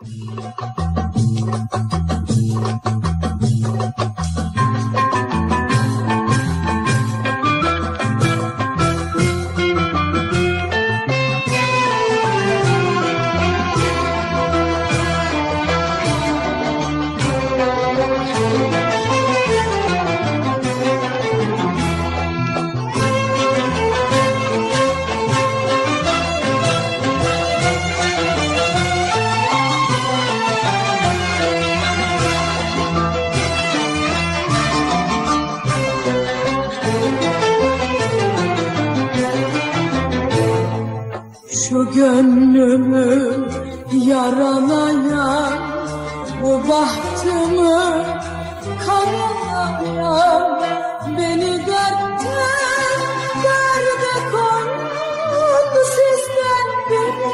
フフフフフ。Şu gönlümü yaralayan Bu bahtımı karalayan Beni dertten derde koydu Sizden biri,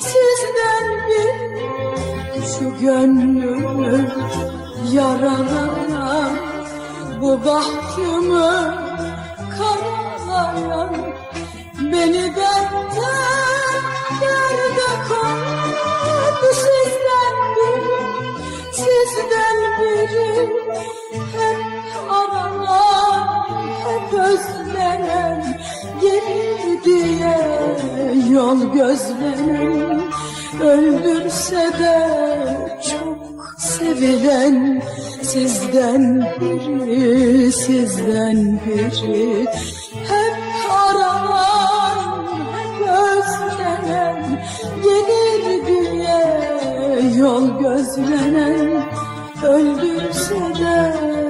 sizden biri. Şu gönlümü yaralayan Bu bahtımı karalayan Beni dertten özlenen Gelir diye yol gözlenen Öldürse de çok sevilen Sizden biri, sizden biri. Hep aranan, hep özlenen Gelir diye yol gözlenen Öldürse de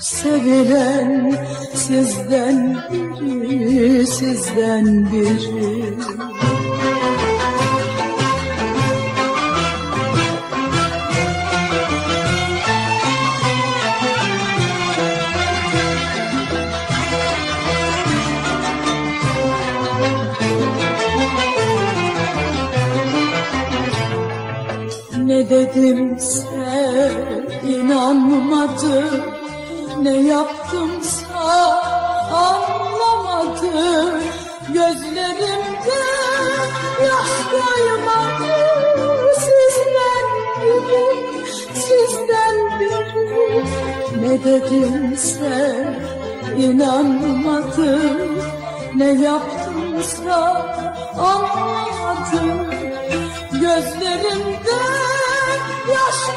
sevilen Sizden biri, sizden biri. Ne dedimse inanmadı Ne yaptımsa anlamadı Gözlerimde yaş koymadı Sizden biri, sizden biri. Ne dedimse inanmadı Ne yaptımsa anlamadı Gözlerimde yaş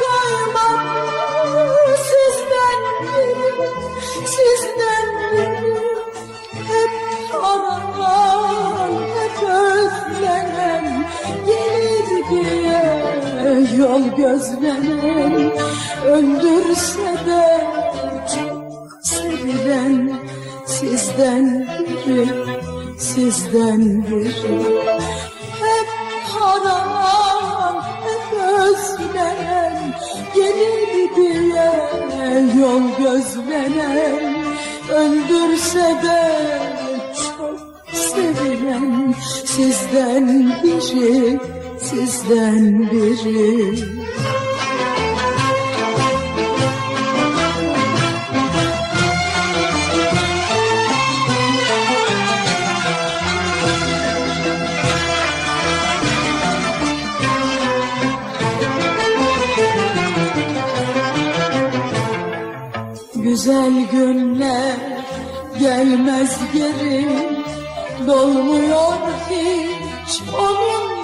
yol gözlenen Öldürse de çok sevilen Sizden biri, sizden biri. Hep aranan, hep özlenen Gelir diye yol gözlenen Öldürse de çok sevilen Sizden biri, sizden biri. Güzel günler gelmez geri Dolmuyor hiç onun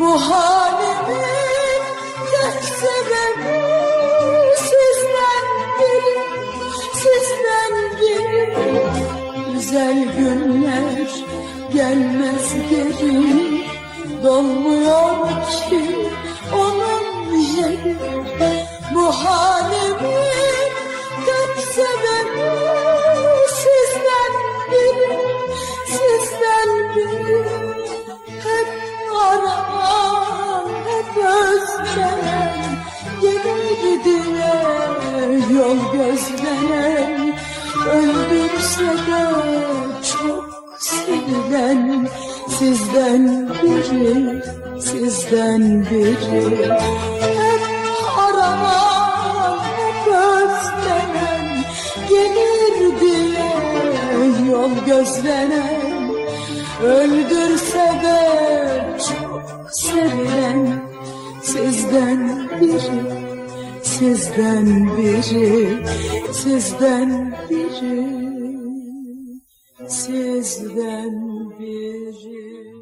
Bu halimin tek sebebi yol gözlenen Öldürse de çok sevilen Sizden biri, sizden biri. Hep aranan, hep özlenen Gelir diye yol gözlenen Öldürse de çok sevilen sizden biri Sizden biri, sizden biri, sizden biri.